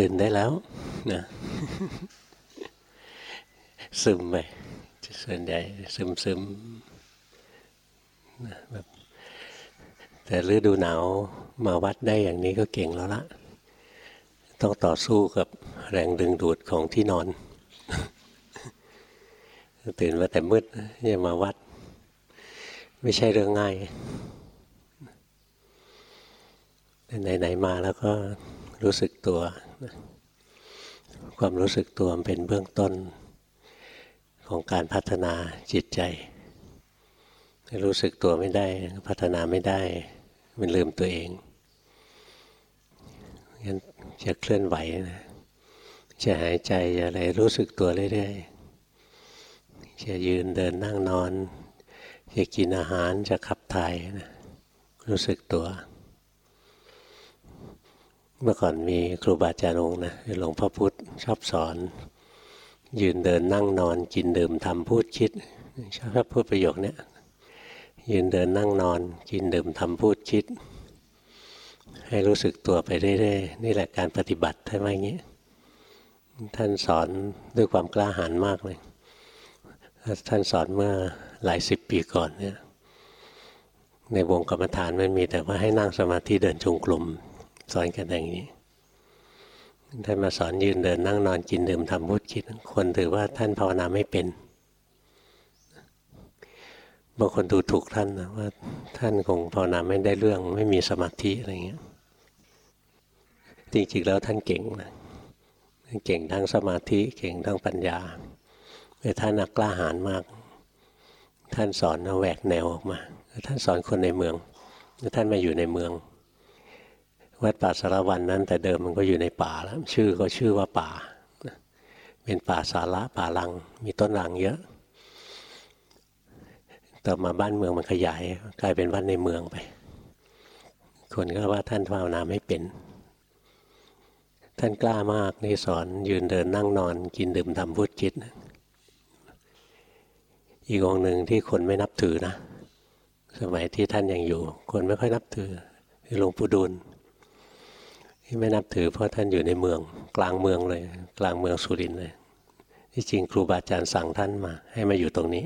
ตื่นได้แล้วนะซึมไปส่วนใหญ่ซึมซึมแบบแต่ฤดูหนาวมาวัดได้อย่างนี้ก็เก่งแล้วละต้องต่อสู้กับแรงดึงดูดของที่นอน ตื่นมาแต่มืดจะมาวัด ไม่ใช่เรื่องง่ายไหนๆมาแล้วก็รู้สึกตัว ความรู้สึกตัวเป็นเบื้องต้นของการพัฒนาจิตใจ รู้สึกตัวไม่ได้พัฒนาไม่ได้ มันลืมตัวเองงั้นจะเคลื่อนไหวนะจะหายใจจะอะไรรู้สึกตัวเรื่อยๆจะยืนเดินนั่งนอนจะกินอาหารจะขับถ่ายนะรู้สึกตัว เมื่อก่อนมีครูบาอาจารย์องค์นะหลวงพ่อพุธชอบสอน ยืนเดินนั่งนอนกินดื่มทำพูดคิดชอบพูดประโยคนี้ยืนเดินนั่งนอน กินดื่มทำพูดคิด ให้รู้สึกตัวไปเรื่อยๆนี่แหละการปฏิบัติท่านว่าอย่างนี้ ท่านสอนด้วยความกล้าหาญมากเลย ท่านสอนเมื่อหลายสิบปีก่อนเนี่ยในวงกรรมฐานมันมีแต่ว่าให้นั่งสมาธิเดินจงกรม สอนกันอย่างนี้ท่านมาสอนยืนเดินนั่งนอนกินดื่มทำพุทธคิด คนถือว่าท่านภาวนาไม่เป็นบางคนดูถูกท่านนะว่าท่านคงภาวนาไม่ได้เรื่อง ไม่มีสมาธิอะไรเงี้ยจริงๆแล้วท่านเก่งนะเก่งทั้งสมาธิเก่งทั้งปัญญาแต่ท่านนักกล้าหาญมาก ท่านสอนเอาแหวกแนวออกมา ท่านสอนคนในเมือง ท่านมาอยู่ในเมือง วัดป่าสารวันนั้น แต่เดิมมันก็อยู่ในป่าแล้ว ชื่อก็ชื่อว่าป่า เป็นป่าสาระป่าลัง มีต้นรังเยอะ ต่อมาบ้านเมืองมันขยาย กลายเป็นวัดในเมืองไป คนก็ว่าท่านภาวนาไม่เป็น ท่านกล้ามากนี่สอนยืนเดินนั่งนอน กินดื่มทำพุทธคิดอีกองหนึ่งที่คนไม่นับถือนะ สมัยที่ท่านยังอยู่ คนไม่ค่อยนับถือหลวงปู่ดูล ที่ไม่นับถือเพราะท่านอยู่ในเมือง กลางเมืองเลย กลางเมืองสุรินเลย ที่จริงครูบาอาจารย์สั่งท่านมา ให้มาอยู่ตรงนี้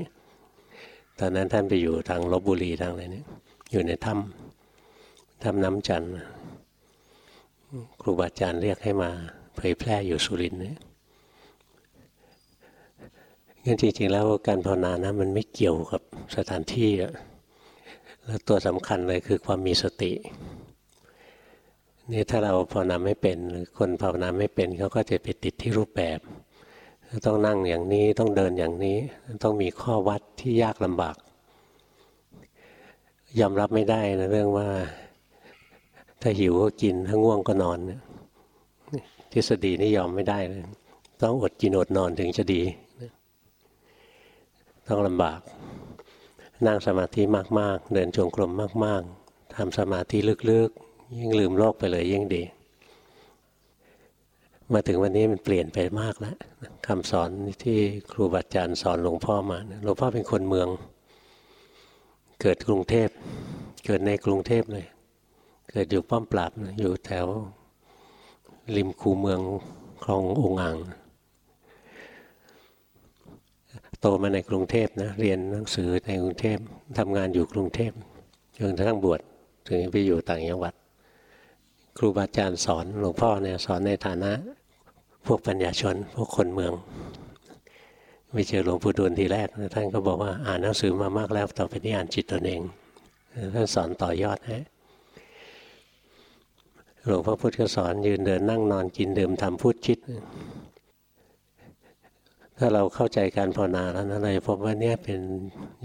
ตอนนั้นท่านไปอยู่ทางลบบุรีทางอะไรนี่อยู่ในถ้ำถ้ำน้ำจันทร์ครูบาอาจารย์เรียกให้มาเผยแพร่อยู่สุรินทร์นี่ยงั้นจริงๆแล้วการภาวนานะมันไม่เกี่ยวกับสถานที่แล้วตัวสำคัญเลยคือความมีสติ นี่ถ้าเราภาวนาไม่เป็นหรือคนภาวนาไม่เป็นเขาก็จะไปติดที่รูปแบบ ต้องนั่งอย่างนี้ต้องเดินอย่างนี้ ต้องมีข้อวัดที่ยากลำบาก ยอมรับไม่ได้นะเรื่องว่า ถ้าหิวก็กินถ้าง่วงก็นอนทฤษฎีนี่ยอมไม่ได้เลยต้องอดกินอดนอนถึงจะดี ต้องลำบาก นั่งสมาธิมากๆ เดินจงกรมมาก ๆทำสมาธิลึก ยิ่งลืมโลกไปเลยยิ่งดี มาถึงวันนี้มันเปลี่ยนไปมากแล้วคำสอนที่ครูบาอาจารย์สอนหลวงพ่อมาหลวงพ่อเป็นคนเมือง เกิดกรุงเทพ เกิดในกรุงเทพเลย เกิดอยู่ป้อมปราบอยู่แถวริมคูเมืองคลององอ่างโตมาในกรุงเทพนะเรียนหนังสือในกรุงเทพทำงานอยู่กรุงเทพจนกระทั่งบวชถึงไปอยู่ต่างจังหวัด ครูบาอาจารย์สอนหลวงพ่อเนี่ยสอนในฐานะ พวกปัญญาชน พวกคนเมืองไปเจอหลวงปู่ดูลทีแรกท่านก็บอกว่าอ่านหนังสือมามากแล้วต่อไปนี้อ่านจิตตนเองท่านสอนต่อยอดให้หลวงพ่อพุธก็สอนยืนเดินนั่งนอนกินดื่มทำพูดคิด ถ้าเราเข้าใจการภาวนาแล้วนะเราจะพบว่าเนี่ยเป็น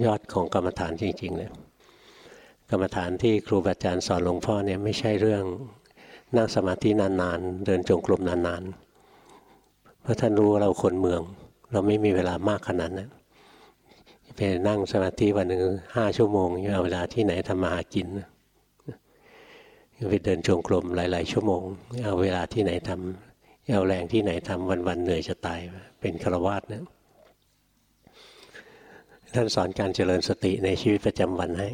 ยอดของกรรมฐานจริงๆเลยกรรมฐานที่ครูบาอาจารย์สอนหลวงพ่อเนี่ยไม่ใช่เรื่อง นั่งสมาธินานๆ เดินจงกรมนานๆ เพราะท่านรู้เราคนเมือง เราไม่มีเวลามากขนาดนั้นไปนั่งสมาธิวันหนึ่งห้าชั่วโมงเอาเวลาที่ไหนทำมาหากินไปเดินจงกรมหลาย ๆ ชั่วโมง เอาเวลาที่ไหนทำเอาแรงที่ไหนทำวัน ๆ เหนื่อยจะตาย เป็นฆราวาสนะท่านสอนการเจริญสติในชีวิตประจำวันให้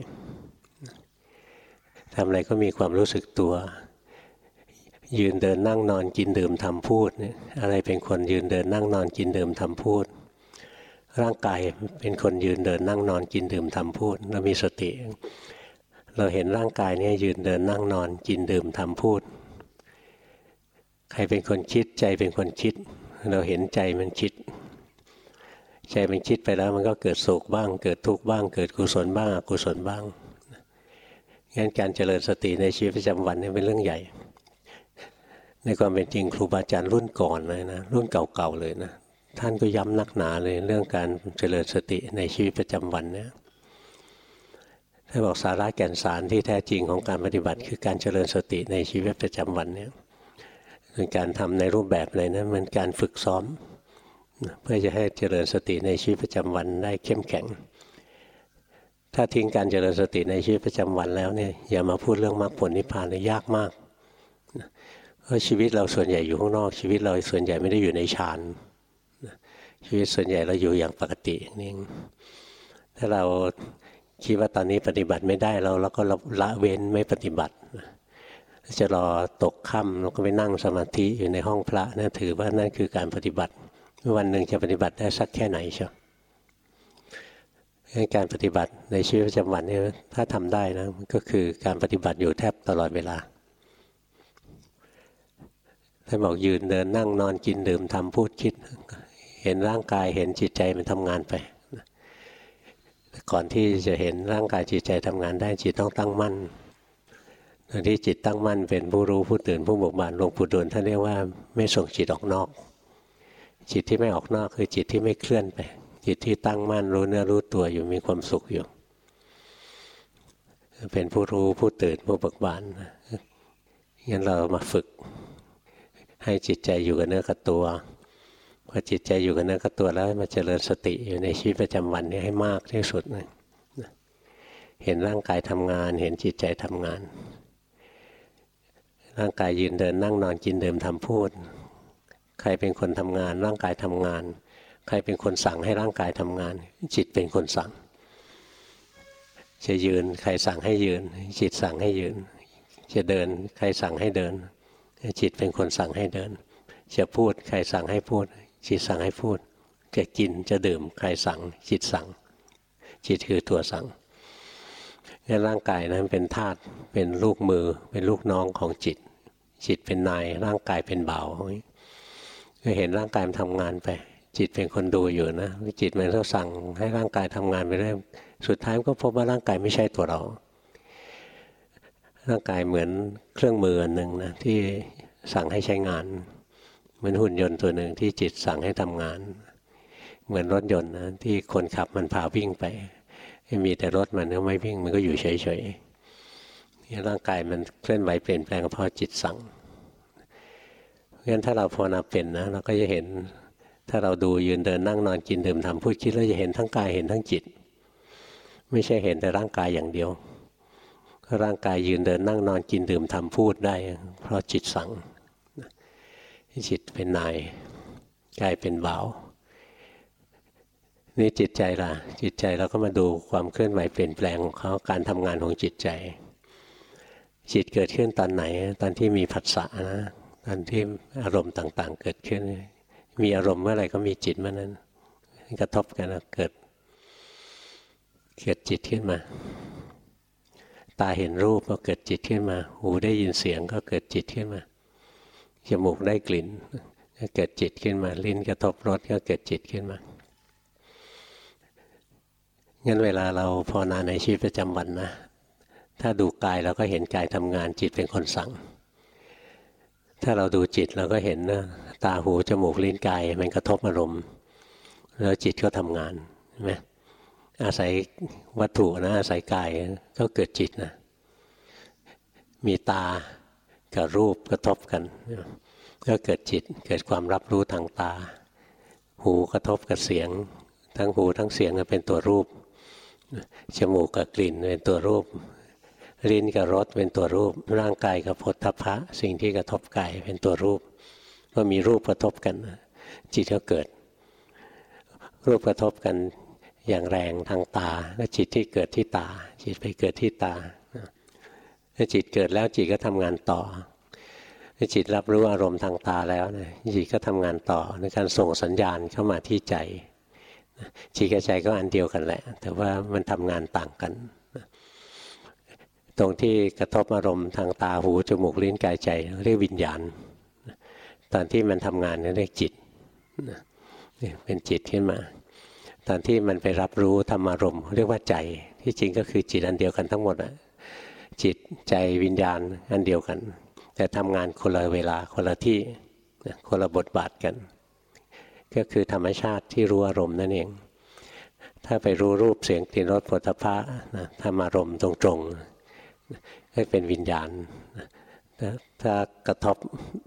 ทำอะไรก็มีความรู้สึกตัว ยืนเดินนั่งนอนกินดื่มทำพูดเนี่ยอะไรเป็นคนยืนเดินนั่งนอนกินดื่มทำพูด ร่างกายเป็นคนยืนเดินนั่งนอนกินดื่มทำพูดเรามีสติ เราเห็นร่างกายเนี่ยยืนเดินนั่งนอนกินดื่มทำพูด ใครเป็นคนคิดใจเป็นคนคิด เราเห็นใจมันคิด ใจมันคิดไปแล้วมันก็เกิดสุขบ้าง เกิดทุกข์บ้าง เกิดกุศลบ้างอกุศลบ้างงั้นการเจริญสติในชีวิตประจำวันนี่เป็นเรื่องใหญ่ ในความเป็นจริงครูบาอาจารย์รุ่นก่อนเลยนะรุ่นเก่าๆเลยนะท่านก็ย้ำนักหนาเลยเรื่องการเจริญสติในชีวิตประจำวันเนี่ยท่านบอกสาระแก่นสารที่แท้จริงของการปฏิบัติ คือการเจริญสติในชีวิตประจำวันเนี่ยเป็นการทำในรูปแบบอะไรนะมันการฝึกซ้อม เพื่อจะให้เจริญสติในชีวิตประจำวันได้เข้มแข็ง ถ้าทิ้งการเจริญสติในชีวิตประจำวันแล้วเนี่ยอย่ามาพูดเรื่องมรรคผลนิพพานเลยยากมาก ราะชีวิตเราส่วนใหญ่อยู่ข้างนอก ชีวิตเราส่วนใหญ่ไม่ได้อยู่ในฌานชีวิตส่วนใหญ่เราอยู่อย่างปกตินี่ถ้าเราคิดว่าตอนนี้ปฏิบัติไม่ได้เราแล้วก็ละเว้นไม่ปฏิบัติจะรอตกค่ำแล้วก็ไปนั่งสมาธิอยู่ในห้องพระนะถือว่านั่นคือการปฏิบัติวันหนึ่งจะปฏิบัติได้สักแค่ไหนเชียวการปฏิบัติในชีวิตประจำวันนี่ถ้าทำได้นะก็คือการปฏิบัติอยู่แทบตลอดเวลา ท่านบอกยืนเดินนั่งนอนกินดื่มทำพูดคิด เห็นร่างกายเห็นจิตใจมันทำงานไปก่อนที่จะเห็นร่างกายจิตใจทำงานได้จิตต้องตั้งมั่นตอนที่จิตตั้งมั่นเป็นผู้รู้ผู้ตื่นผู้บกบานหลวงปู่ดูลท่านเรียกว่าไม่ส่งจิตออกนอก จิตที่ไม่ออกนอกคือจิตที่ไม่เคลื่อนไป จิตที่ตั้งมั่นรู้เนื้อรู้ตัวอยู่มีความสุขอยู่ เป็นผู้รู้ผู้ตื่นผู้เบิกบานงั้นเรามาฝึก ให้จิตใจอยู่กับเนื้อกับตัวพอจิตใจอยู่กับเนื้อกับตัวแล้วมาเจริญสติอยู่ในชีวิตประจำวันนี้ให้มากที่สุดเลยเห็นร่างกายทำงาน เห็นจิตใจทำงาน ร่างกายยืนเดินนั่งนอนกินเดิมทำพูด ใครเป็นคนทำงาน ร่างกายทำงาน ใครเป็นคนสั่งให้ร่างกายทำงาน จิตเป็นคนสั่ง จะยืนใครสั่งให้ยืน จิตสั่งให้ยืน จะเดินใครสั่งให้เดิน จิตเป็นคนสั่งให้เดิน จะพูดใครสั่งให้พูด จิตสั่งให้พูด จะกินจะดื่มใครสั่ง จิตสั่ง จิตคือตัวสั่งงั้นร่างกายนั้นเป็นธาตุเป็นลูกมือเป็นลูกน้องของจิต จิตเป็นนายร่างกายเป็นเบาก็เห็นร่างกายมันทำงานไป จิตเป็นคนดูอยู่นะจิตมันก็สั่งให้ร่างกายทำงานไปเรื่อยสุดท้ายก็พบว่าร่างกายไม่ใช่ตัวเรา ร่างกายเหมือนเครื่องมืออันหนึ่งนะที่สั่งให้ใช้งาน เหมือนหุ่นยนต์ตัวหนึ่งที่จิตสั่งให้ทำงาน เหมือนรถยนต์นะที่คนขับมันพาวิ่งไปมีแต่รถมันก็ไม่วิ่งมันก็อยู่เฉยๆร่างกายมันเคลื่อนไหวเปลี่ยนแปลงเพราะจิตสั่งเพราะฉะนั้นถ้าเราภาวนาเป็นนะเราก็จะเห็นถ้าเราดูยืนเดินนั่งนอนกินดื่มทำพูดคิดเราจะเห็นทั้งกายเห็นทั้งจิต ไม่ใช่เห็นแต่ร่างกายอย่างเดียว ร่างกายยืนเดินนั่งนอนกินดื่มทำพูดได้ เพราะจิตสั่งจิตเป็นนายกายเป็นเบานี่จิตใจล่ะ จิตใจเราก็มาดูความเคลื่อนไหวเปลี่ยนแปลงของเขาการทำงานของจิตใจ จิตเกิดขึ้นตอนไหน ตอนที่มีผัสสะนะตอนที่อารมณ์ต่างๆ เกิดขึ้น มีอารมณ์เมื่อไหร่ก็มีจิตเมื่อนั้นกระทบกันเกิดเกิดจิตขึ้นมา ตาเห็นรูปก็เกิดจิตขึ้นมา หูได้ยินเสียงก็เกิดจิตขึ้นมา จมูกได้กลิ่นก็เกิดจิตขึ้นมา ลิ้นกระทบรสก็เกิดจิตขึ้นมา งั้นเวลาเราภาวนาในชีวิตประจำวันนะ ถ้าดูกายเราก็เห็นกายทำงานจิตเป็นคนสั่ง ถ้าเราดูจิตเราก็เห็นนะตาหูจมูกลิ้นกายมันกระทบอารมณ์ แล้วจิตก็ทำงานใช่ไหม อาศัยวัตถุนะอาศัยกายก็เกิดจิตนะมีตากับรูปกระทบกัน ก็เกิดจิตเกิดความรับรู้ทางตา หูกระทบกับเสียง ทั้งหูทั้งเสียงเป็นตัวรูปจมูกกับกลิ่นเป็นตัวรูปลิ้นกับรสเป็นตัวรูป ร่างกายกับพุทธพะสิ่งที่กระทบกายเป็นตัวรูปเมื่อมีรูปกระทบกัน จิตก็เกิด รูปกระทบกัน อย่างแรงทางตา แล้วจิตที่เกิดที่ตา จิตไปเกิดที่ตาถ้าจิตเกิดแล้วจิตก็ทำงานต่อจิตรับรู้อารมณ์ทางตาแล้วนะจิตก็ทำงานต่อในการส่งสัญญาณเข้ามาที่ใจจิตกับใจก็อันเดียวกันแหละ แต่ว่ามันทำงานต่างกันตรงที่กระทบอารมณ์ทางตาหูจมูกลิ้นกายใจเรียกวิญญาณ ตอนที่มันทำงานนี่เรียกจิตเป็นจิตขึ้นมา ตอนที่มันไปรับรู้ธรรมารมณ์เรียกว่าใจที่จริงก็คือจิตอันเดียวกันทั้งหมดอะจิตใจวิญญาณอันเดียวกัน แต่ทำงานคนละเวลาคนละที่คนละบทบาทกัน ก็คือธรรมชาติที่รู้อารมณ์นั่นเอง ถ้าไปรู้รูปเสียงกลิ่นรสผลิภัณฑ์ธรรมารมณ์ตรงๆก็เป็นวิญญาณถ้ากระทบ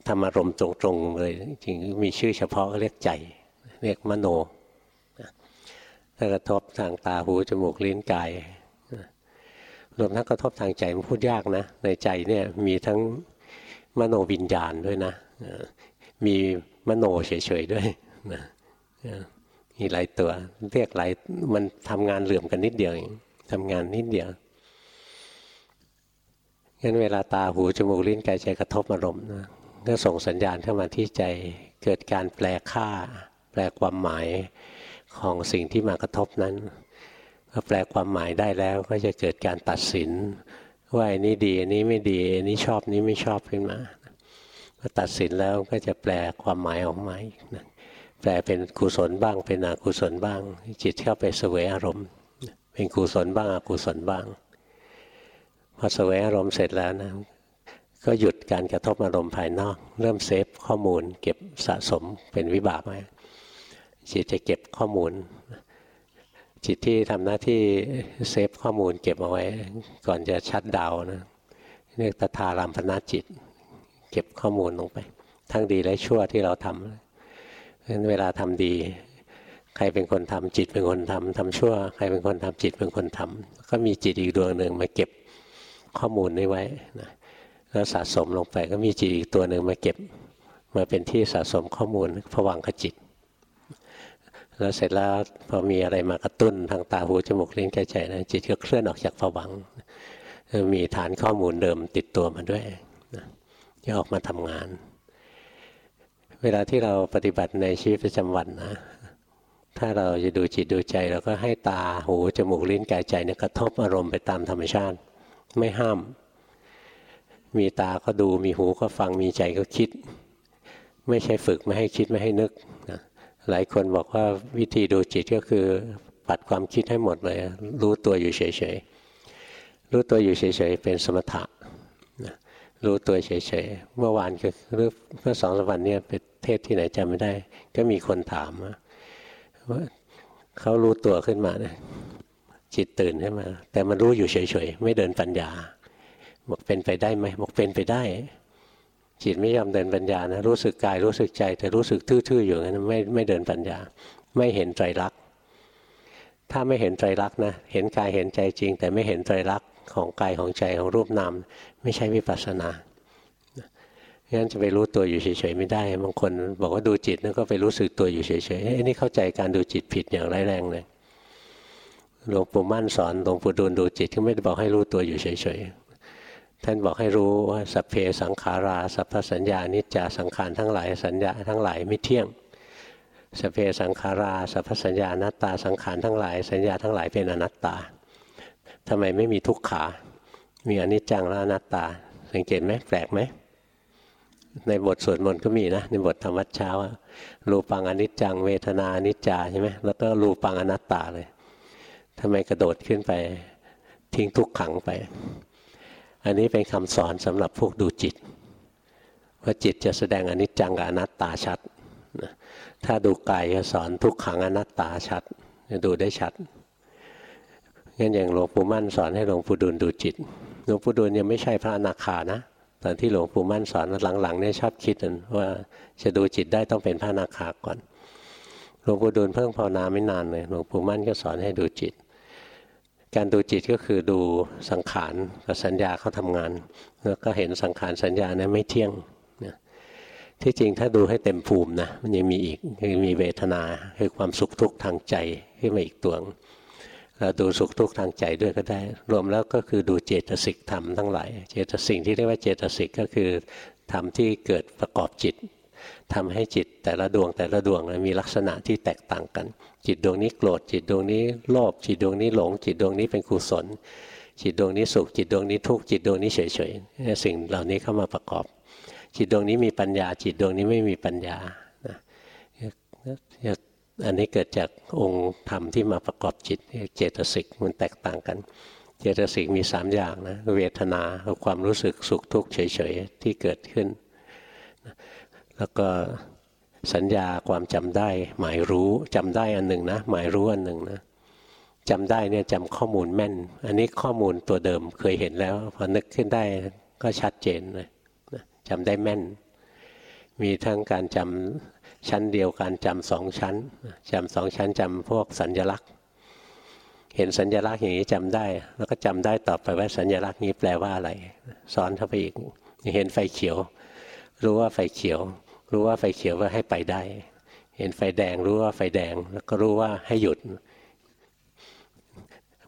ธรรมารมณ์ตรงๆเลยจริงมีชื่อเฉพาะเรียกใจ เรียกมโน กระทบทางตาหูจมูกลิ้นกายรวมทั้งกระทบทางใจมันพูดยากนะ ในใจเนี่ยมีทั้งมโนวิญญาณด้วยนะ มีมโนเฉยๆด้วยนะมีหลายตัวเรียกหลายมันทำงานเหลื่อมกันนิดเดียวเองทำงานนิดเดียวงั้นเวลาตาหูจมูกลิ้นกายใจกระทบอารมณ์นะก็ส่งสัญญาณเข้ามาที่ใจเกิดการแปลค่า แปลความหมาย ของสิ่งที่มากระทบนั้นพอแปลความหมายได้แล้วก็จะเกิดการตัดสิน ว่าอันนี้ดีอันนี้ไม่ดีอันนี้ชอบนี้ไม่ชอบขึ้นมาพอตัดสินแล้วก็จะแปลความหมายออกมาอีกนะแปลเป็นกุศลบ้าง เป็นอกุศลบ้าง จิตเข้าไปเสวยอารมณ์ เป็นกุศลบ้างอกุศลบ้าง พอเสวยอารมณ์เสร็จแล้วนะก็หยุดการกระทบอารมณ์ภายนอก เริ่มเซฟข้อมูล เก็บสะสมเป็นวิบากไว้ จิตจะเก็บข้อมูล จิตที่ทำหน้าที่เซฟข้อมูลเก็บเอาไว้ ก่อนจะชัดดาวนะเรียกตถารามพนาจิต เก็บข้อมูลลงไป ทั้งดีและชั่วที่เราทำเพราะฉะนั้นเวลาทำดี ใครเป็นคนทำจิตเป็นคนทำทำชั่ว ใครเป็นคนทำจิตเป็นคนทำก็มีจิตอีกดวงหนึ่งมาเก็บข้อมูลนี้ไว้นะแล้วสะสมลงไปก็มีจิตอีกตัวหนึ่งมาเก็บมาเป็นที่สะสมข้อมูลผวังขจิต แล้วเสร็จแล้วพอมีอะไรมากระตุ้นทางตาหูจมูกลิ้นกายใจนะจิตก็เคลื่อนออกจากผวังมีฐานข้อมูลเดิมติดตัวมาด้วยจะออกมาทำงาน เวลาที่เราปฏิบัติในชีวิตประจำวันนะถ้าเราจะดูจิตดูใจเราก็ให้ตาหูจมูกลิ้นกายใจเนี่ยกระทบอารมณ์ไปตามธรรมชาติ ไม่ห้าม มีตาก็ดูมีหูก็ฟังมีใจก็คิด ไม่ใช่ฝึกไม่ให้คิดไม่ให้นึก หลายคนบอกว่าวิธีดูจิตก็คือปัดความคิดให้หมดเลย รู้ตัวอยู่เฉยๆ รู้ตัวอยู่เฉยๆ เป็นสมถะรู้ตัวเฉยๆ เมื่อวานก็หรือเมื่อสองสวันนี้เป็นเทศที่ไหนจำไม่ได้ ก็มีคนถามว่าเขารู้ตัวขึ้นมานะจิตตื่นขึ้นมา แต่มันรู้อยู่เฉยๆ ไม่เดินปัญญา บอกเป็นไปได้ไหมบอกเป็นไปได้ จิตไม่ยอมเดินปัญญานะรู้สึกกายรู้สึกใจ แต่รู้สึกทื่อๆอยู่นั้นไม่ไม่เดินปัญญา ไม่เห็นไตรลักษณ์ถ้าไม่เห็นไตรลักษณ์นะเห็นกายเห็นใจจริง แต่ไม่เห็นไตรลักษณ์ของกายของใจของรูปนามไม่ใช่วิปัสสนางั้นจะไปรู้ตัวอยู่เฉยๆไม่ได้บางคนบอกว่าดูจิตนั่นก็ไปรู้สึกตัวอยู่เฉยๆไอ้นี่เข้าใจการดูจิตผิดอย่างร้ายแรงเลยหลวงปู่มั่นสอนหลวงปู่ดูลดูจิตก็ไม่ได้บอกให้รู้ตัวอยู่เฉยๆ ท่านบอกให้รู้ว่าสัพเพสังขาราสัพพสัญญานิจจาสังขารทั้งหลายสัญญาทั้งหลายไม่เที่ยงสัพเพสังขาราสัพพสัญญานัตตาสังขารทั้งหลาย สัญญาทั้งหลายเป็นอนัตตาทำไมไม่มีทุกขา มีอนิจจังและอนัตตา สังเกตไหมแปลกไหมในบทสวดมนต์ก็มีนะ ในบทธรรมวัดเช้ารูปังอนิจจัง เวทนาอนิจจาใช่ไหมแล้วก็รูปังอนัตตาเลยทำไมกระโดดขึ้นไป ทิ้งทุกขังไป อันนี้เป็นคำสอนสำหรับพวกดูจิต ว่าจิตจะแสดงอนิจจังกับอนัตตาชัดถ้าดูกายจะสอนทุกขังอนัตตาชัดจะดูได้ชัดงั้นอย่างหลวงปู่มั่นสอนให้หลวงปู่ดูลดูจิตหลวงปู่ดูลยังไม่ใช่พระอนาคานะตอนที่หลวงปู่มั่นสอนหลังๆเนี่ยชอบคิดว่าจะดูจิตได้ต้องเป็นพระอนาคาก่อนหลวงปู่ดูลเพิ่งภาวนาไม่นานเลยหลวงปู่มั่นก็สอนให้ดูจิต การดูจิตก็คือดูสังขารกับสัญญาเขาทำงาน แล้วก็เห็นสังขารสัญญานะไม่เที่ยงนะที่จริงถ้าดูให้เต็มภูมินะมันยังมีอีกยังมีเวทนาคือความสุขทุกข์ทางใจขึ้นมาอีกตัวเราดูสุขทุกข์ทางใจด้วยก็ได้ รวมแล้วก็คือดูเจตสิกธรรมทั้งหลายเจตสิกที่เรียกว่าเจตสิกก็คือธรรมที่เกิดประกอบจิต ทำให้จิตแต่ละดวงแต่ละดวงมีลักษณะที่แตกต่างกัน จิตดวงนี้โกรธจิตดวงนี้โลภจิตดวงนี้หลง จิตดวงนี้เป็นกุศล จิตดวงนี้สุขจิตดวงนี้ทุกข์จิตดวงนี้เฉยๆสิ่งเหล่านี้เข้ามาประกอบ จิตดวงนี้มีปัญญา จิตดวงนี้ไม่มีปัญญาอันนี้เกิดจากองค์ธรรมที่มาประกอบจิตเจตสิกมันแตกต่างกัน เจตสิกมีสามอย่างนะเวทนาความรู้สึกสุขทุกข์เฉยๆที่เกิดขึ้น แล้วก็สัญญาความจำได้ หมายรู้จำได้อันหนึ่งนะ หมายรู้อันหนึ่งนะจำได้เนี่ยจำข้อมูลแม่น อันนี้ข้อมูลตัวเดิมเคยเห็นแล้ว พอนึกขึ้นได้ก็ชัดเจนเลยจำได้แม่น มีทั้งการจำชั้นเดียวการจำสองชั้นจำสองชั้นจำพวกสัญญลักษณ์ เห็นสัญญลักษณ์อย่างนี้จำได้ แล้วก็จำได้ต่อไปว่าสัญญลักษณ์นี้แปลว่าอะไรสอนเข้าไปอีกเห็นไฟเขียว รู้ว่าไฟเขียว รู้ว่าไฟเขียวว่าให้ไปได้ เห็นไฟแดงรู้ว่าไฟแดง แล้วก็รู้ว่าให้หยุด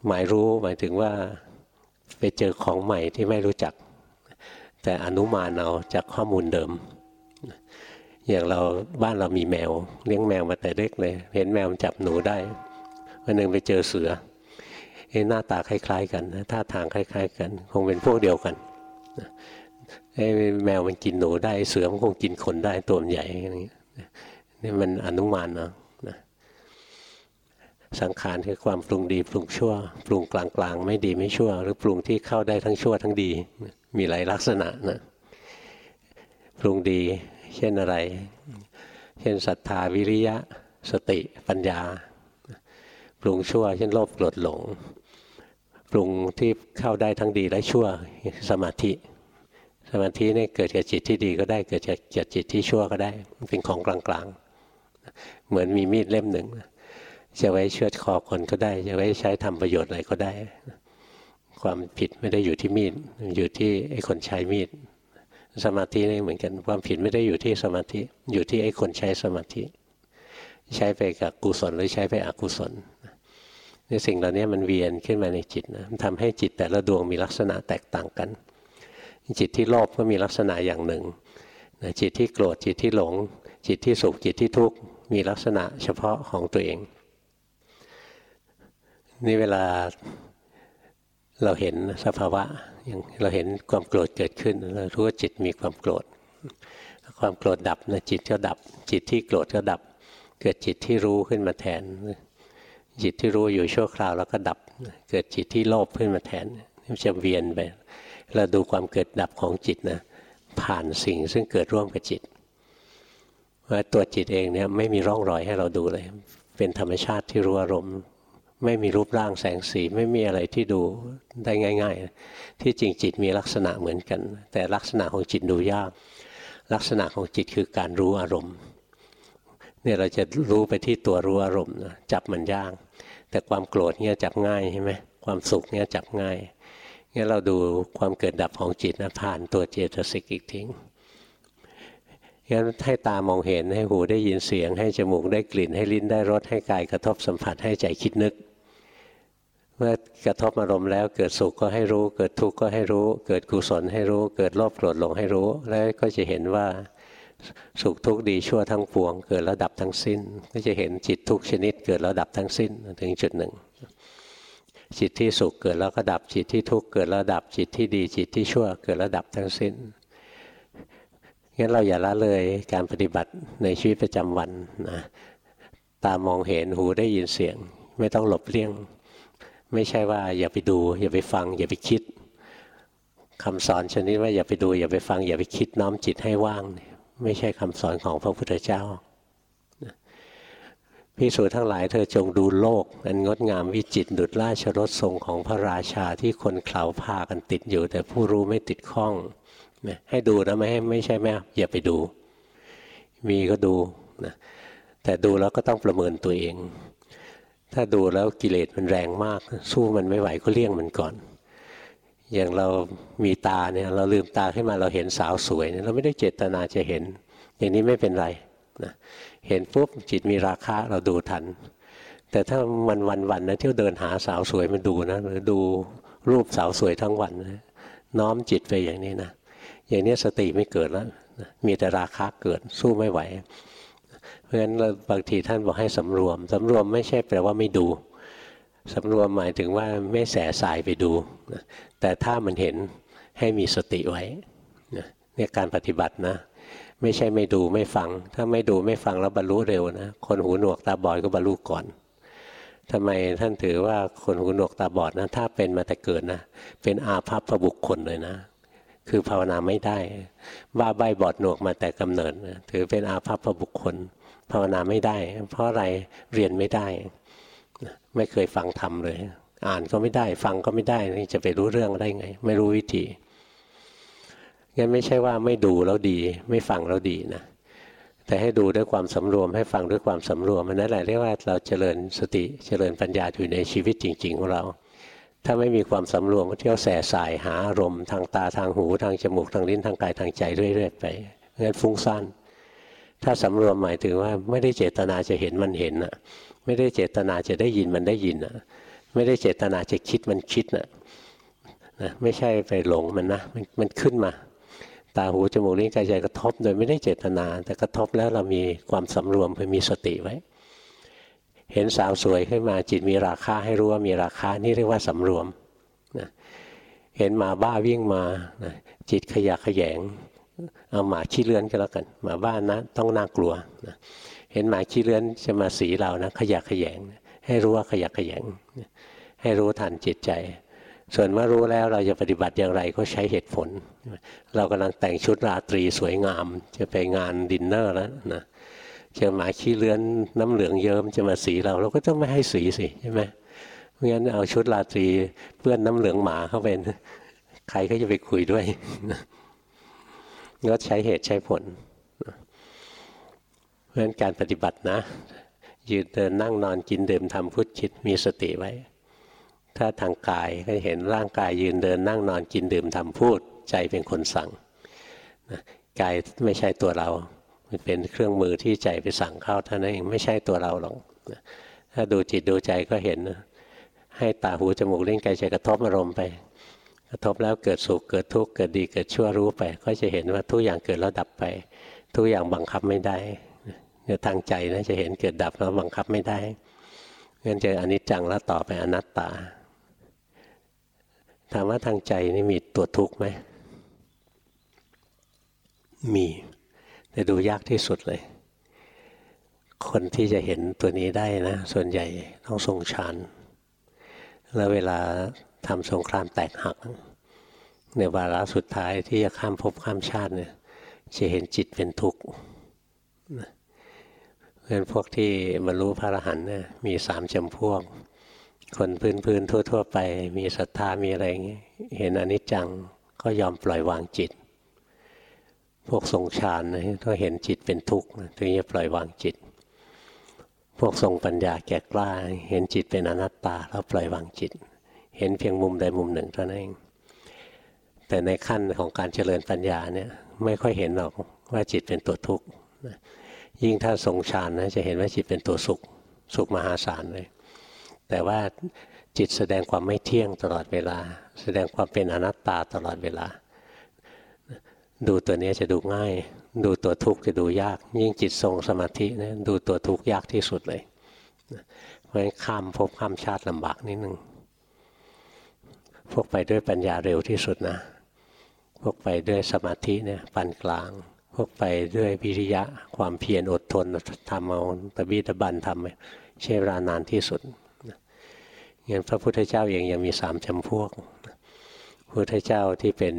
หมายรู้หมายถึงว่าไปเจอของใหม่ที่ไม่รู้จัก แต่อนุมานเอาจากข้อมูลเดิม อย่างเราบ้านเรามีแมว เลี้ยงแมวมาแต่เล็กเลย เห็นแมวมันจับหนูได้วันหนึ่งไปเจอเสือหน้าตาคล้าย ๆ กันท่าทางคล้าย ๆ กัน คงเป็นพวกเดียวกัน แมวมันกินหนูได้เสือมันคงกินคนได้ตัวมันใหญ่อย่างนี้นี่มันอนุมานเนาะสังขารคือความปรุงดีปรุงชั่ว ปรุงกลางๆ ไม่ดีไม่ชั่ว หรือปรุงที่เข้าได้ทั้งชั่วทั้งดี มีหลายลักษณะนะปรุงดี เช่นอะไร เช่นศรัทธาวิริยะ สติปัญญา ปรุงชั่ว เช่นโลภโกรธหลง ปรุงที่เข้าได้ทั้งดีและชั่วสมาธิ มาธิเนี่ยเกิดจากจิตที่ดีก็ได้ เกิดจากจิตที่ชั่วก็ได้เป็นของกลางๆ เหมือนมีมีดเล่มหนึ่ง จะไว้เชือดคอคนก็ได้ จะไว้ใช้ทำประโยชน์อะไรก็ได้ ความผิดไม่ได้อยู่ที่มีดอยู่ที่ไอ้คนใช้มีด สมาธินี่เหมือนกัน ความผิดไม่ได้อยู่ที่สมาธิ อยู่ที่ไอ้คนใช้สมาธิ ใช้ไปกับกุศลหรือใช้ไปอกุศลนี่สิ่งเหล่านี้มันเวียนขึ้นมาในจิตนะทำให้จิตแต่ละดวงมีลักษณะแตกต่างกัน จิตที่โลภก็มีลักษณะอย่างหนึ่งจิตที่โกรธจิตที่หลง จิตที่สุขจิตที่ทุกข์มีลักษณะเฉพาะของตัวเอง นี่เวลาเราเห็นสภาวะอย่างเราเห็นความโกรธเกิดขึ้นเรารู้ว่าจิตมีความโกรธ ความโกรธดับนะจิตก็ดับ จิตที่โกรธก็ดับ เกิดจิตที่รู้ขึ้นมาแทน จิตที่รู้อยู่ชั่วคราวแล้วก็ดับ เกิดจิตที่โลภขึ้นมาแทนมันจะเวียนไป เราดูความเกิดดับของจิตนะผ่านสิ่งซึ่งเกิดร่วมกับจิตว่าตัวจิตเองเนี่ยไม่มีร่องรอยให้เราดูเลย เป็นธรรมชาติที่รู้อารมณ์ ไม่มีรูปร่างแสงสีไม่มีอะไรที่ดูได้ง่าย ๆ ที่จริงจิตมีลักษณะเหมือนกัน แต่ลักษณะของจิตดูยาก ลักษณะของจิตคือการรู้อารมณ์เนี่ยเราจะรู้ไปที่ตัวรู้อารมณ์จับมันยากแต่ความโกรธเนี่ยจับง่ายใช่ไหมความสุขเนี่ยจับง่าย งั้นเราดูความเกิดดับของจิตนะผ่านตัวเจตสิกอีกทิ้งงั้นให้ตามองเห็นให้หูได้ยินเสียง ให้จมูกได้กลิ่นให้ลิ้นได้รสให้กายกระทบสัมผัสให้ใจคิดนึก เมื่อกระทบอารมณ์แล้วเกิดสุขก็ให้รู้ เกิดทุกข์ก็ให้รู้ เกิดกุศลให้รู้ เกิดโลภโกรธหลงให้รู้ แล้วก็จะเห็นว่าสุขทุกข์ดีชั่วทั้งปวง เกิดระดับทั้งสิ้น ก็จะเห็นจิตทุกชนิดเกิดระดับทั้งสิ้นถึงจุดหนึ่ง จิตที่สุขเกิดแล้วก็ดับจิตที่ทุกข์เกิดแล้วดับจิตที่ดีจิตที่ชั่วเกิดแล้วดับทั้งสิ้นงั้นเราอย่าละเลยการปฏิบัติในชีวิตประจำวันนะตามองเห็นหูได้ยินเสียง ไม่ต้องหลบเลี่ยง ไม่ใช่ว่าอย่าไปดู อย่าไปฟัง อย่าไปคิดคำสอนชนิดว่าอย่าไปดูอย่าไปฟังอย่าไปคิดน้อมจิตให้ว่าง ไม่ใช่คำสอนของพระพุทธเจ้า พิสูจทั้งหลายเธอจงดูโลกอันงดงามวิจิตดุจราชรถทรงของพระราชาที่คนเข่าพากันติดอยู่ แต่ผู้รู้ไม่ติดข้องให้ดูนะไม่ให้ไม่ใช่แม่อย่าไปดู มีก็ดูนะแต่ดูแล้วก็ต้องประเมินตัวเอง ถ้าดูแล้วกิเลสมันแรงมาก สู้มันไม่ไหวก็เลี่ยงมันก่อน อย่างเรามีตาเนี่ยเราลืมตาขึ้นมาเราเห็นสาวสวยเนี่ยเราไม่ได้เจตนาจะเห็น อย่างนี้ไม่เป็นไรนะ เห็นปุ๊บจิตมีราคะเราดูทัน แต่ถ้ามันวันวันนะเที่ยวเดินหาสาวสวยมันดูนะหรือดูรูปสาวสวยทั้งวันนะน้อมจิตไปอย่างนี้นะอย่างนี้สติไม่เกิดแล้วมีแต่ราคะเกิดสู้ไม่ไหว เพราะฉะนั้นบางทีท่านบอกให้สำรวมสำรวมไม่ใช่แปลว่าไม่ดูสำรวมหมายถึงว่าไม่แสสายไปดู แต่ถ้ามันเห็นให้มีสติไว้เนี่ยการปฏิบัตินะ ไม่ใช่ไม่ดูไม่ฟัง ถ้าไม่ดูไม่ฟังแล้วบรรลุเร็วนะคนหูหนวกตาบอดก็บรรลุก่อนทำไมท่านถือว่าคนหูหนวกตาบอดนะถ้าเป็นมาแต่เกิดนะ เป็นอาภัพพบุคคลเลยนะ คือภาวนาไม่ได้บ้าใบบอดหนวกมาแต่กำเนิดนะถือเป็นอาภัพพบุคคล ภาวนาไม่ได้ เพราะอะไรเรียนไม่ได้ ไม่เคยฟังธรรมเลย อ่านก็ไม่ได้ ฟังก็ไม่ได้นี่จะไปรู้เรื่องได้ไง ไม่รู้วิธี งั้นไม่ใช่ว่าไม่ดูแล้วดี ไม่ฟังแล้วดีนะแต่ให้ดูด้วยความสำรวมให้ฟังด้วยความสำรวมมันนั่นแหละเรียกว่าเราเจริญสติเจริญปัญญาอยู่ในชีวิตจริง ๆ ของเรา ถ้าไม่มีความสำรวมก็เที่ยวแส่สายหาอารมณ์ทางตาทางหูทางจมูกทางลิ้นทางกายทางใจเรื่อยๆไปงั้นฟุ้งซ่านถ้าสำรวมหมายถึงว่าไม่ได้เจตนาจะเห็นมันเห็นอะ ไม่ได้เจตนาจะได้ยินมันได้ยินอะ ไม่ได้เจตนาจะคิดมันคิดน่ะนะไม่ใช่ไปหลงมันนะมันขึ้นมา ตาหูจมูกลิ้นกายใจกระทบ โดยไม่ได้เจตนา แต่กระทบแล้วเรามีความสำรวมเพื่อมีสติไว้ เห็นสาวสวยขึ้นมาจิตมีราคาให้รู้ว่ามีราคานี่เรียกว่าสำรวมนะเห็นหมาบ้าวิ่งมานะจิตขยะขยงเอาหมาขี้เลื้อนก็แล้วกันหมาบ้านนะต้องน่ากลัวนะเห็นหมาขี้เลื้อนจะมาสีเรานะขยะขยง ให้รู้ว่าขยะขยง ให้รู้ทันจิตใจ ส่วนเมื่อรู้แล้วเราจะปฏิบัติอย่างไรก็ใช้เหตุผล เรากำลังแต่งชุดราตรีสวยงาม จะไปงานดินเนอร์แล้วนะจอหมาขี้เลื้อนน้ำเหลืองเยิ้มจะมาสีเราเราก็ต้องไม่ให้สีสิใช่ไหมเพราะงั้นเอาชุดราตรีเพื่อนน้ำเหลืองหมาเข้าไปใครก็จะไปคุยด้วยก็ใช้เหตุใช้ผลเพราะฉะนั้นการปฏิบัตินะยืนเดินนั่งนอนกินดื่มทำพุทธคิดมีสติไว้ ถ้าทางกายก็เห็นร่างกายยืนเดินนั่งนอนกินดื่มทำพูดใจเป็นคนสั่งนะกายไม่ใช่ตัวเรา มันเป็นเครื่องมือที่ใจไปสั่งเข้าเท่านั้นเองไม่ใช่ตัวเราหรอกนะถ้าดูจิตดูใจก็เห็นนะให้ตาหูจมูกเล่นกายใจกระทบอารมณ์ไป กระทบแล้วเกิดสุขเกิดทุกข์เกิดดีเกิดชั่วรู้ไป ก็จะเห็นว่าทุกอย่างเกิดแล้วดับไป ทุกอย่างบังคับไม่ได้เนี่ยทางใจนะจะเห็นเกิดดับแล้วบังคับไม่ได้งั้นจะอนิจจังแล้วต่อไปอนัตตา ถามว่าทางใจนี่มีตัวทุกข์ไหม มี แต่ดูยากที่สุดเลย คนที่จะเห็นตัวนี้ได้นะ ส่วนใหญ่ต้องทรงฌานแล้วเวลาทำสงครามแตกหัก ในวาระสุดท้ายที่จะข้ามภพข้ามชาติเนี่ย จะเห็นจิตเป็นทุกข์เพราะพวกที่บรรลุพระอรหันต์เนี่ยมีสามจำพวก คนพื้นพื้นทั่ว ๆ ไป มีศรัทธามีอะไรอย่างนี้เห็นอนิจจังก็ยอมปล่อยวางจิต พวกทรงฌานนะก็เห็นจิตเป็นทุกข์ถึงจะปล่อยวางจิต พวกทรงปัญญาแก่กล้า เห็นจิตเป็นอนัตตาแล้วปล่อยวางจิต เห็นเพียงมุมใดมุมหนึ่งเท่านั้นเองแต่ในขั้นของการเจริญปัญญาเนี่ยไม่ค่อยเห็นหรอกว่าจิตเป็นตัวทุกข์ยิ่งถ้าทรงฌานนะจะเห็นว่าจิตเป็นตัวสุข สุขมหาศาลเลย แต่ว่าจิตแสดงความไม่เที่ยงตลอดเวลา แสดงความเป็นอนัตตาตลอดเวลา ดูตัวนี้จะดูง่าย ดูตัวทุกข์จะดูยาก ยิ่งจิตทรงสมาธินะดูตัวทุกข์ยากที่สุดเลยเพราะฉะนั้นข้ามภพข้ามชาติลำบากนิดนึงพวกไปด้วยปัญญาเร็วที่สุดนะ พวกไปด้วยสมาธิเนี่ยปานกลาง พวกไปด้วยวิริยะความเพียรอดทนทำเอาตะบีตะบันทำใช้เวลานานที่สุด งั้นพระพุทธเจ้าเองยังมีสามจำพวก พุทธเจ้าที่เป็น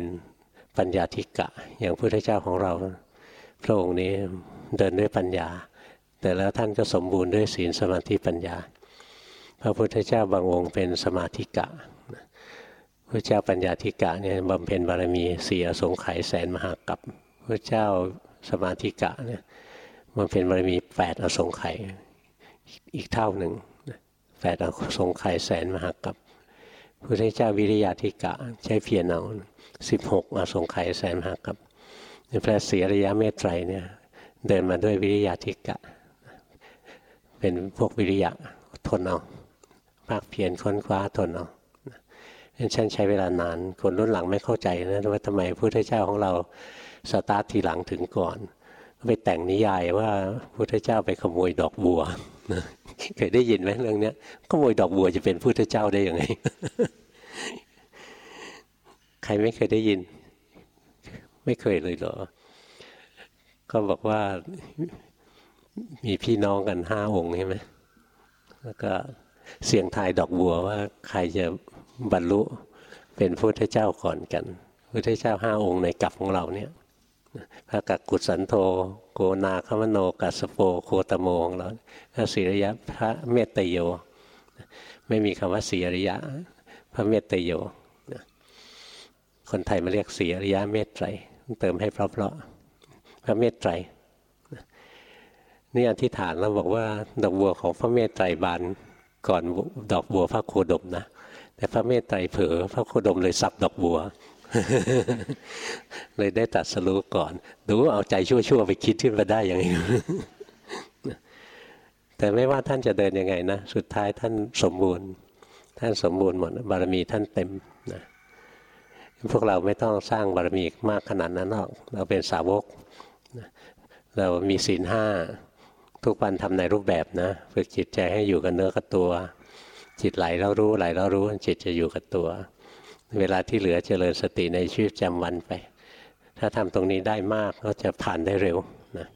ปัญญาธิกะ อย่างพุทธเจ้าของเรา พระองค์นี้เดินด้วยปัญญา แต่แล้วท่านก็สมบูรณ์ด้วยศีลสมาธิปัญญา พระพุทธเจ้าบางองค์เป็นสมาธิกะพระเจ้าปัญญาธิกะเนี่ยบำเพ็ญบารมีเสียสงไขยแสนมหากับพระเจ้าสมาธิกะเนี่ยบำเพ็ญบารมีแปดอสงไขยอีกเท่าหนึ่ง แปดอสงไขยแสนมหากับพุทธเจ้าวิริยะธิกะใช้เพียรเอาสิบหกอสงไขยแสนมหากับพระศรีอริยะเมตไตรเนี่ยเดินมาด้วยวิริยะธิกะ เป็นพวกวิริยะทนเอาภาคเพียรค้นคว้าทนเอาฉันใช้เวลานาน คนรุ่นหลังไม่เข้าใจนะว่าทำไมพระพุทธเจ้าของเราสตาร์ททีหลังถึงก่อน ไปแต่งนิยายว่าพระพุทธเจ้าไปขโมยดอกบัว เคยได้ยินไหมเรื่องนี้ขโมยดอกบัวจะเป็นพุทธเจ้าได้ยังไง ใครไม่เคยได้ยิน ไม่เคยเลยเหรอ ก็บอกว่ามีพี่น้องกันห้าองค์ใช่ไหมแล้วก็เสียงทายดอกบัวว่าใครจะบรรลุเป็นพุทธเจ้าก่อนกันพุทธเจ้าห้าองค์ในกลับของเราเนี่ย พระกักกุสันโธโกนาคมโนกัสโปโคตโมของเราพระศิริยะพระเมตโย ไม่มีคำว่าสีริยะ พระเมตโย คนไทยมาเรียกสีริยะเมตไตรเติมให้เพราะๆพระเมตไตรนี่อธิษฐานเราบอกว่าดอกบัวของพระเมตไตรบานก่อนดอกบัวพระโคดมนะแต่พระเมตไตรเผลอพระโคดมเลยสับดอกบัว เลยได้ตัดสรู้ก่อน ดูเอาใจชั่วๆไปคิดขึ้นมาได้อย่างนี้แต่ไม่ว่าท่านจะเดินยังไงนะสุดท้ายท่านสมบูรณ์ ท่านสมบูรณ์หมดบารมีท่านเต็มนะพวกเราไม่ต้องสร้างบารมีมากขนาดนั้นหรอกเราเป็นสาวกเรามีศีลห้าทุกวันทำในรูปแบบนะฝึกจิตใจให้อยู่กับเนื้อกับตัว จิตไหลแล้วรู้ไหลแล้วรู้จิตจะอยู่กับตัว เวลาที่เหลือเจริญสติในชีวิตประจำวันไป ถ้าทำตรงนี้ได้มากก็จะผ่านได้เร็วนะ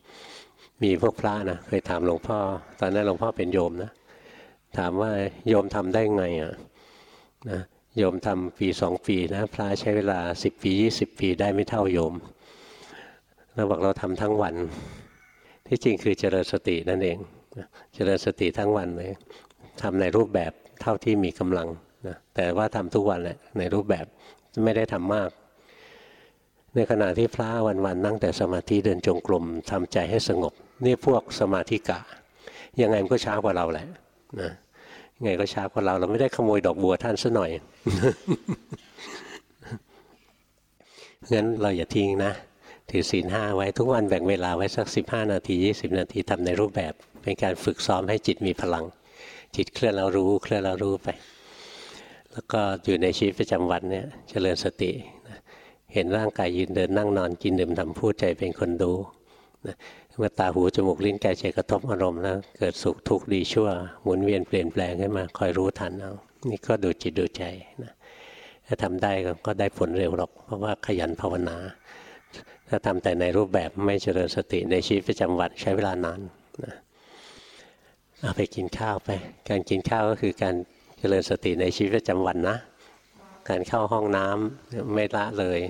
มีพวกพระนะเคยถามหลวงพ่อ ตอนนั้นหลวงพ่อเป็นโยมนะถามว่าโยมทำได้ไงอะนะโยมทำปีสองปีนะพระใช้เวลาสิบปียี่สิบปีได้ไม่เท่าโยมเราบอกเราทำทั้งวัน ที่จริงคือเจริญสตินั่นเอง เจริญสติทั้งวันเลยทำในรูปแบบเท่าที่มีกำลัง นะแต่ว่าทำทุกวันแหละในรูปแบบไม่ได้ทำมาก ในขณะที่พระวันๆนั่งแต่สมาธิเดินจงกรมทำใจให้สงบ นี่พวกสมาธิกะ ยังไงมันก็ช้ากว่าเราแหละนะยังไงก็ช้ากว่าเราเราไม่ได้ขโมยดอกบัวท่านซะหน่อยงั้นเราอย่าทิ้งนะถือศีลห้าไว้ทุกวันแบ่งเวลาไว้สักสิบห้านาทียี่สิบนาทีทำในรูปแบบ เป็นการฝึกซ้อมให้จิตมีพลัง จิตเคลื่อนเรารู้เคลื่อนเรารู้ไป แล้วก็อยู่ในชีวิตประจำวันเนี่ยเจริญสติเห็นร่างกายยืนเดินนั่งนอนกินดื่มทำพูดใจเป็นคนดูเมื่อตาหูจมูกลิ้นกายใจกระทบอารมณ์แล้วเกิดสุขทุกข์ดีชั่วหมุนเวียนเปลี่ยนแปลงขึ้นมาคอยรู้ทันเอานี่ก็ดูจิตดูใจนะถ้าทำได้ก็ได้ผลเร็วหรอก เพราะว่าขยันภาวนา ถ้าทำแต่ในรูปแบบไม่เจริญสติในชีวิตประจำวันใช้เวลานานนะเอาไปกินข้าวไป การกินข้าวก็คือการ เจริญสติในชีวิตประจำวันนะ การเข้าห้องน้ำไม่ละเลย